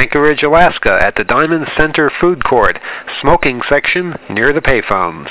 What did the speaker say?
Anchorage, Alaska at the Diamond Center Food Court, smoking section near the payphones.